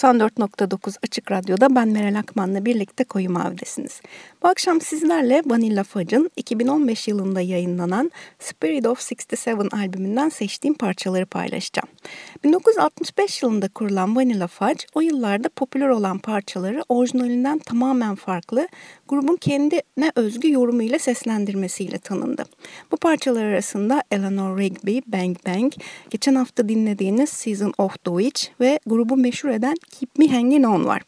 94.9 Açık Radyo'da ben Meral Akman'la birlikte Koyu Mavi'desiniz. Bu akşam sizlerle Vanilla Fudge'ın 2015 yılında yayınlanan Spirit of 67 albümünden seçtiğim parçaları paylaşacağım. 1965 yılında kurulan Vanilla Fudge o yıllarda popüler olan parçaları orijinalinden tamamen farklı grubun kendine özgü yorumuyla seslendirmesiyle tanındı. Bu parçalar arasında Eleanor Rigby, Bang Bang, geçen hafta dinlediğiniz Season of the Witch ve grubu meşhur eden Keep Me Hanging On var.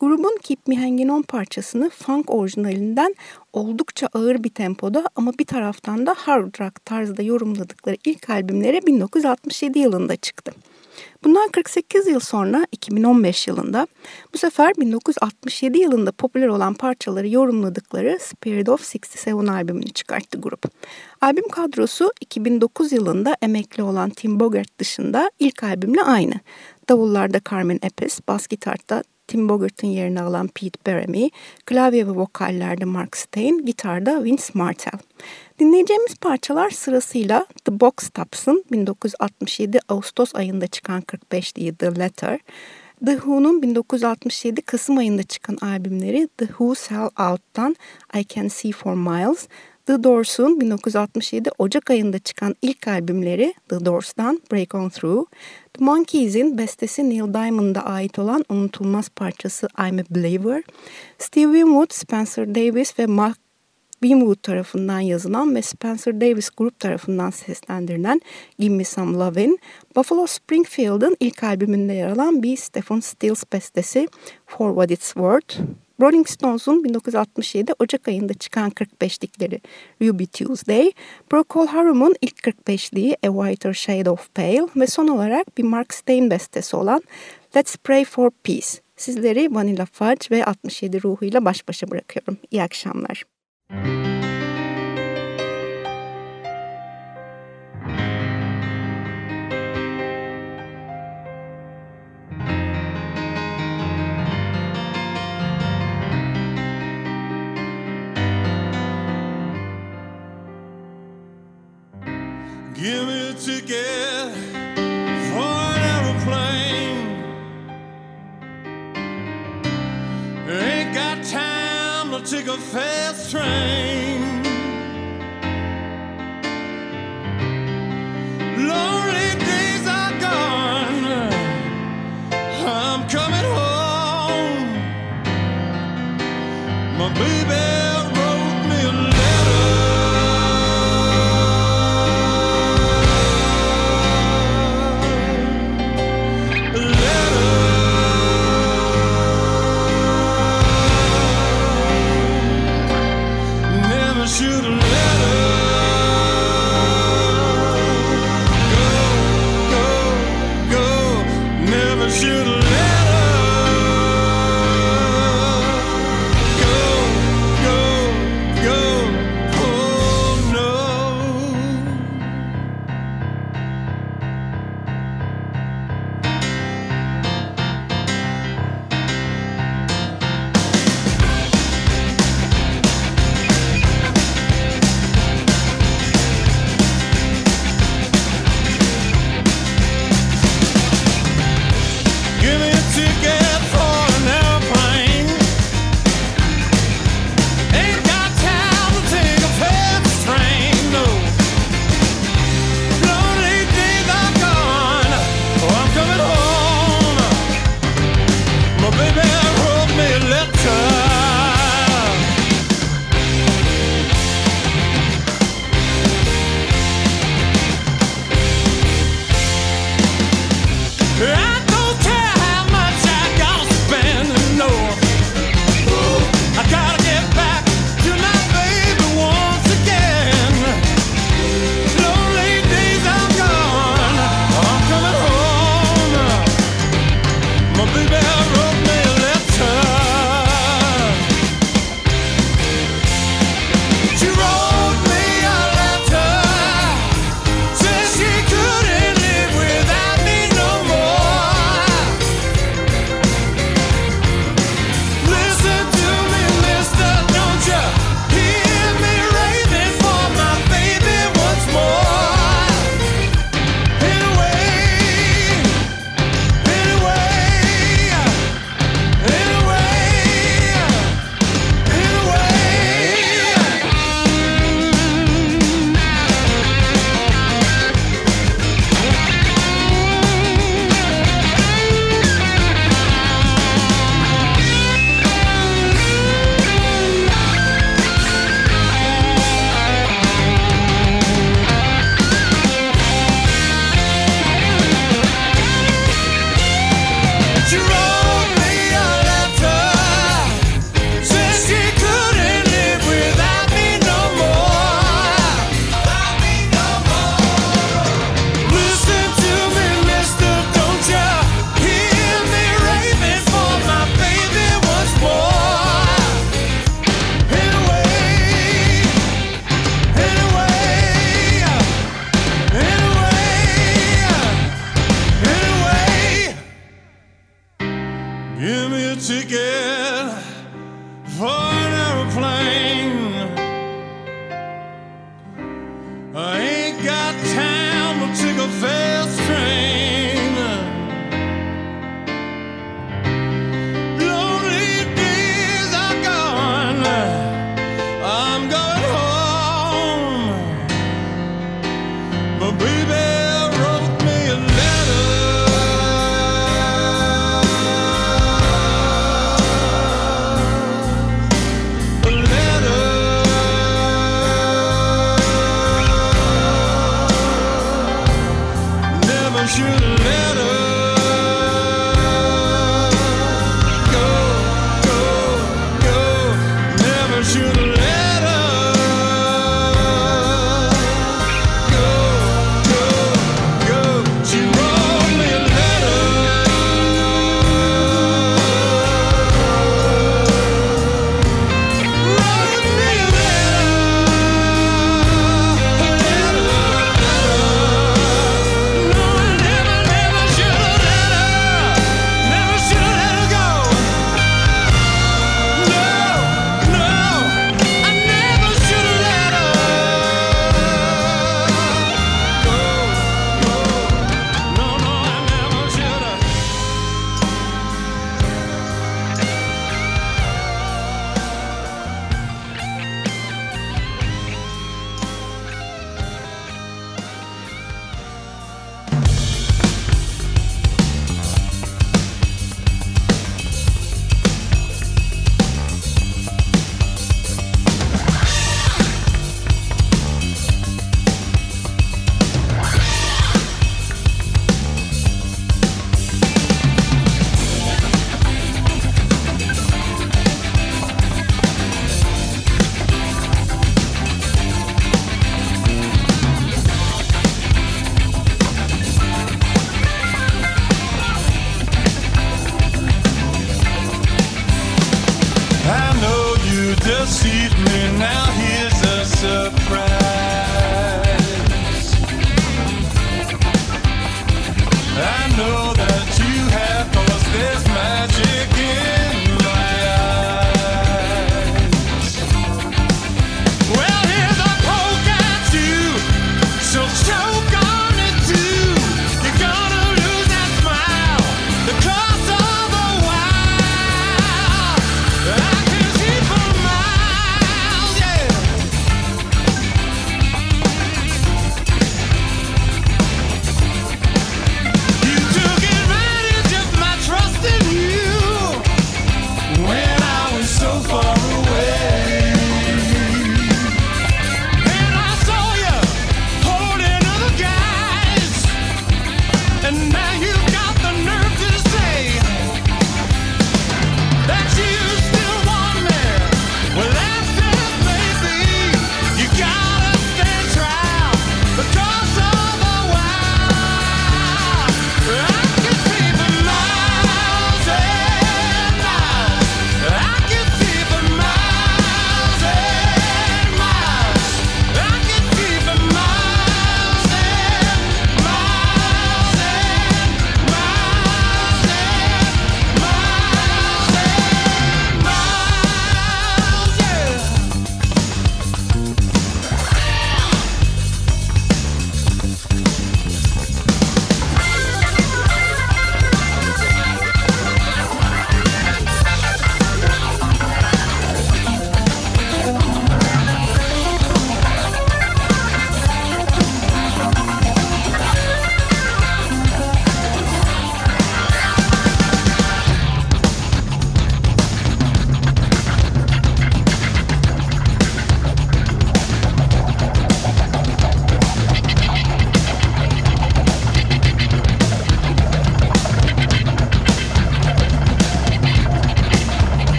Grubun Keep Me Hanging On parçasını funk orijinalinden oldukça ağır bir tempoda ama bir taraftan da hard rock tarzda yorumladıkları ilk albümleri 1967 yılında çıktı. Bundan 48 yıl sonra 2015 yılında bu sefer 1967 yılında popüler olan parçaları yorumladıkları Spirit of 67 albümünü çıkarttı grup. Albüm kadrosu 2009 yılında emekli olan Tim Bogart dışında ilk albümle aynı. Davullarda Carmen Eppes, bas gitarda Tim Bogart'ın yerini alan Pete Beremy, klavye ve vokallerde Mark Stein, gitarda Vince Martell. Dinleyeceğimiz parçalar sırasıyla The Box Tops'ın 1967 Ağustos ayında çıkan 45'liği The Letter, The Who'nun 1967 Kasım ayında çıkan albümleri The Who Sell Out'tan I Can See For Miles, The Doors'un 1967 Ocak ayında çıkan ilk albümleri The Doors'tan Break On Through, The Monkeys'in bestesi Neil Diamond'a ait olan unutulmaz parçası I'm a Believer, Steve Winwood, Spencer Davis ve Mark Winwood tarafından yazılan ve Spencer Davis grup tarafından seslendirilen Give Me Some Lovin', Buffalo Springfield'ın ilk albümünde yer alan bir Stephen Stills bestesi For What It's Worth, Rolling Stones'un 1967 Ocak ayında çıkan 45'likleri Ruby Tuesday, Procol Harum'un ilk 45'liği A Whiter Shade of Pale ve son olarak bir Mark Stein bestesi olan Let's Pray for Peace. Sizleri Vanilla Fudge ve 67 ruhuyla baş başa bırakıyorum. İyi akşamlar. Give me a ticket for an aeroplane. Ain't got time to take a fast train.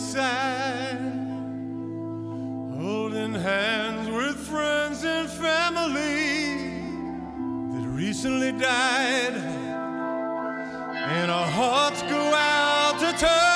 sand, holding hands with friends and family that recently died, and our hearts go out to turn.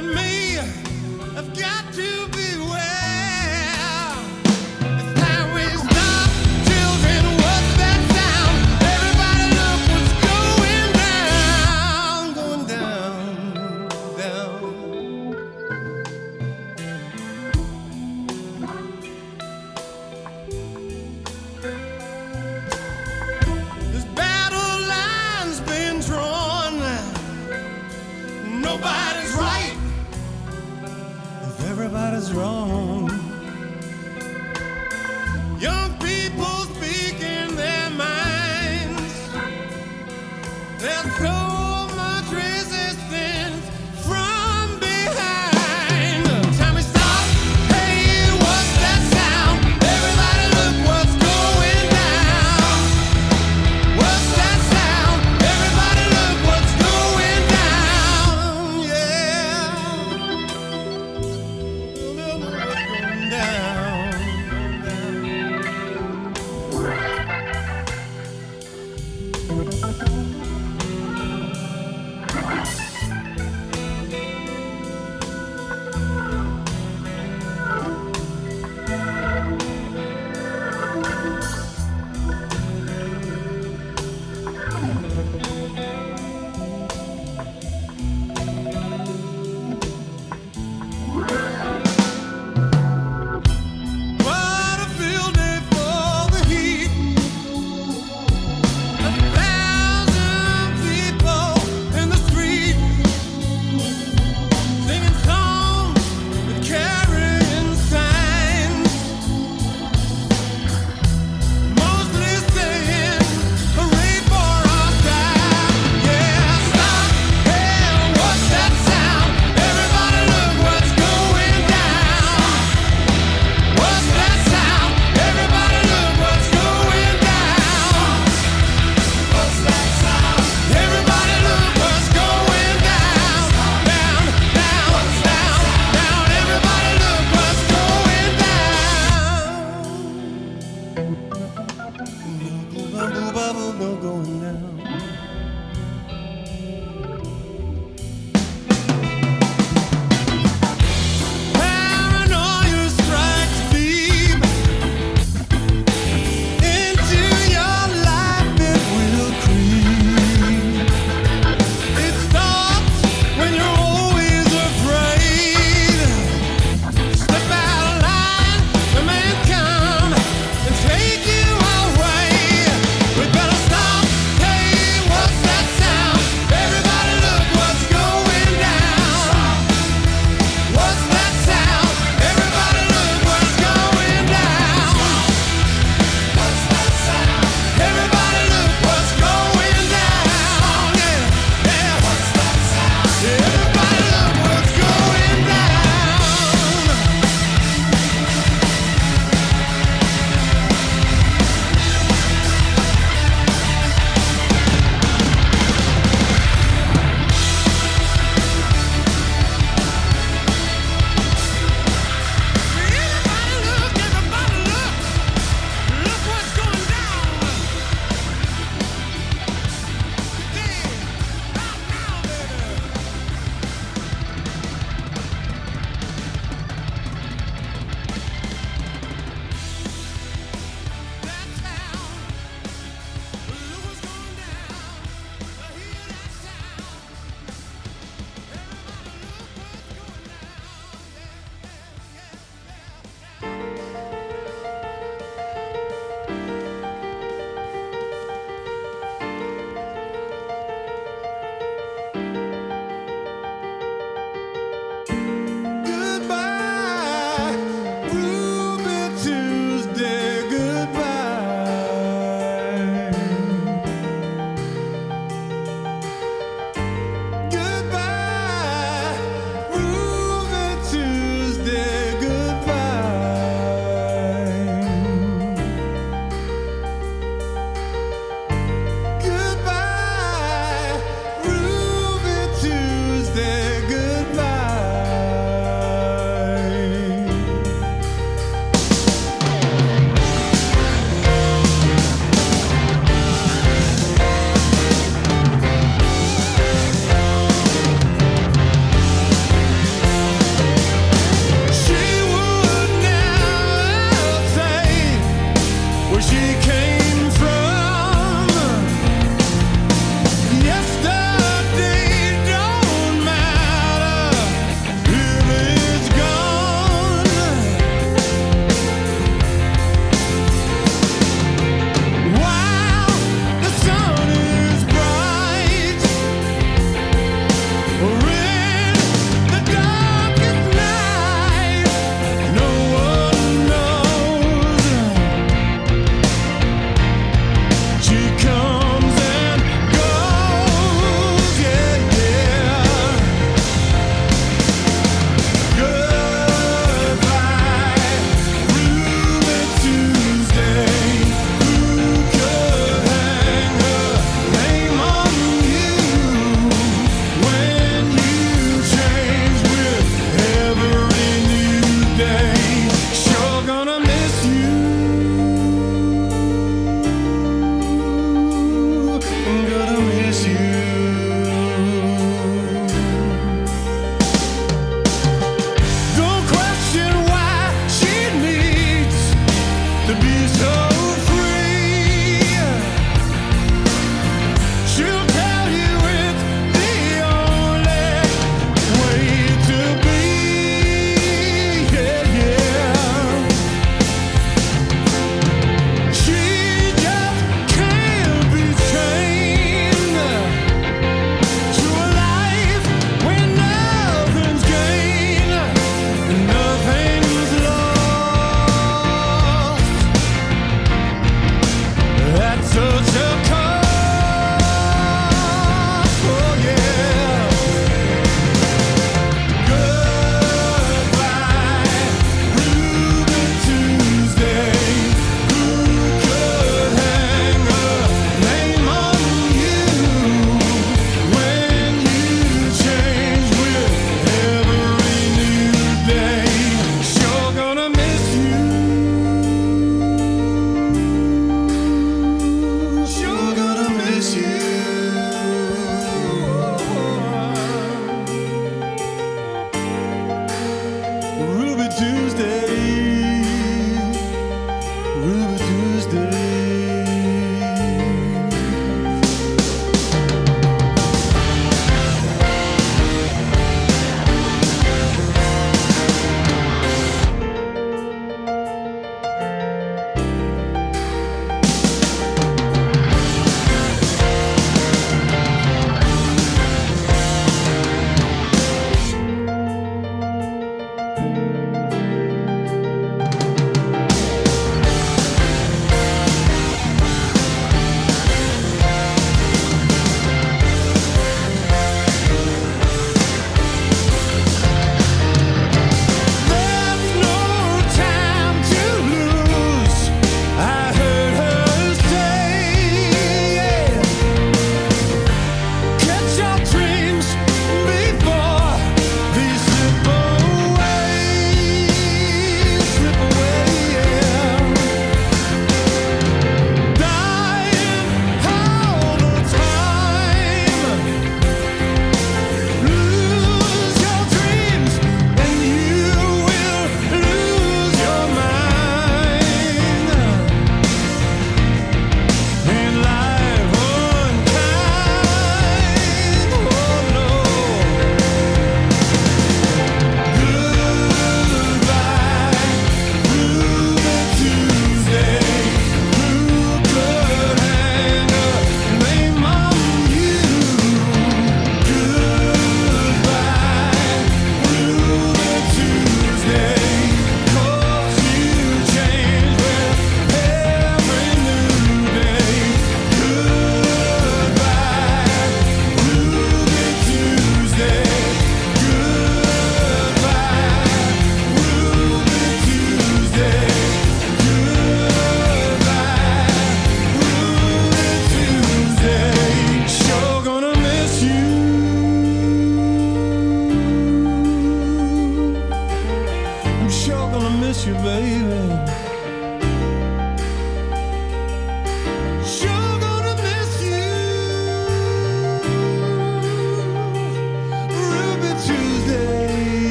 Me I've got to beware.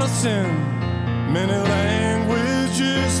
not. Many languages.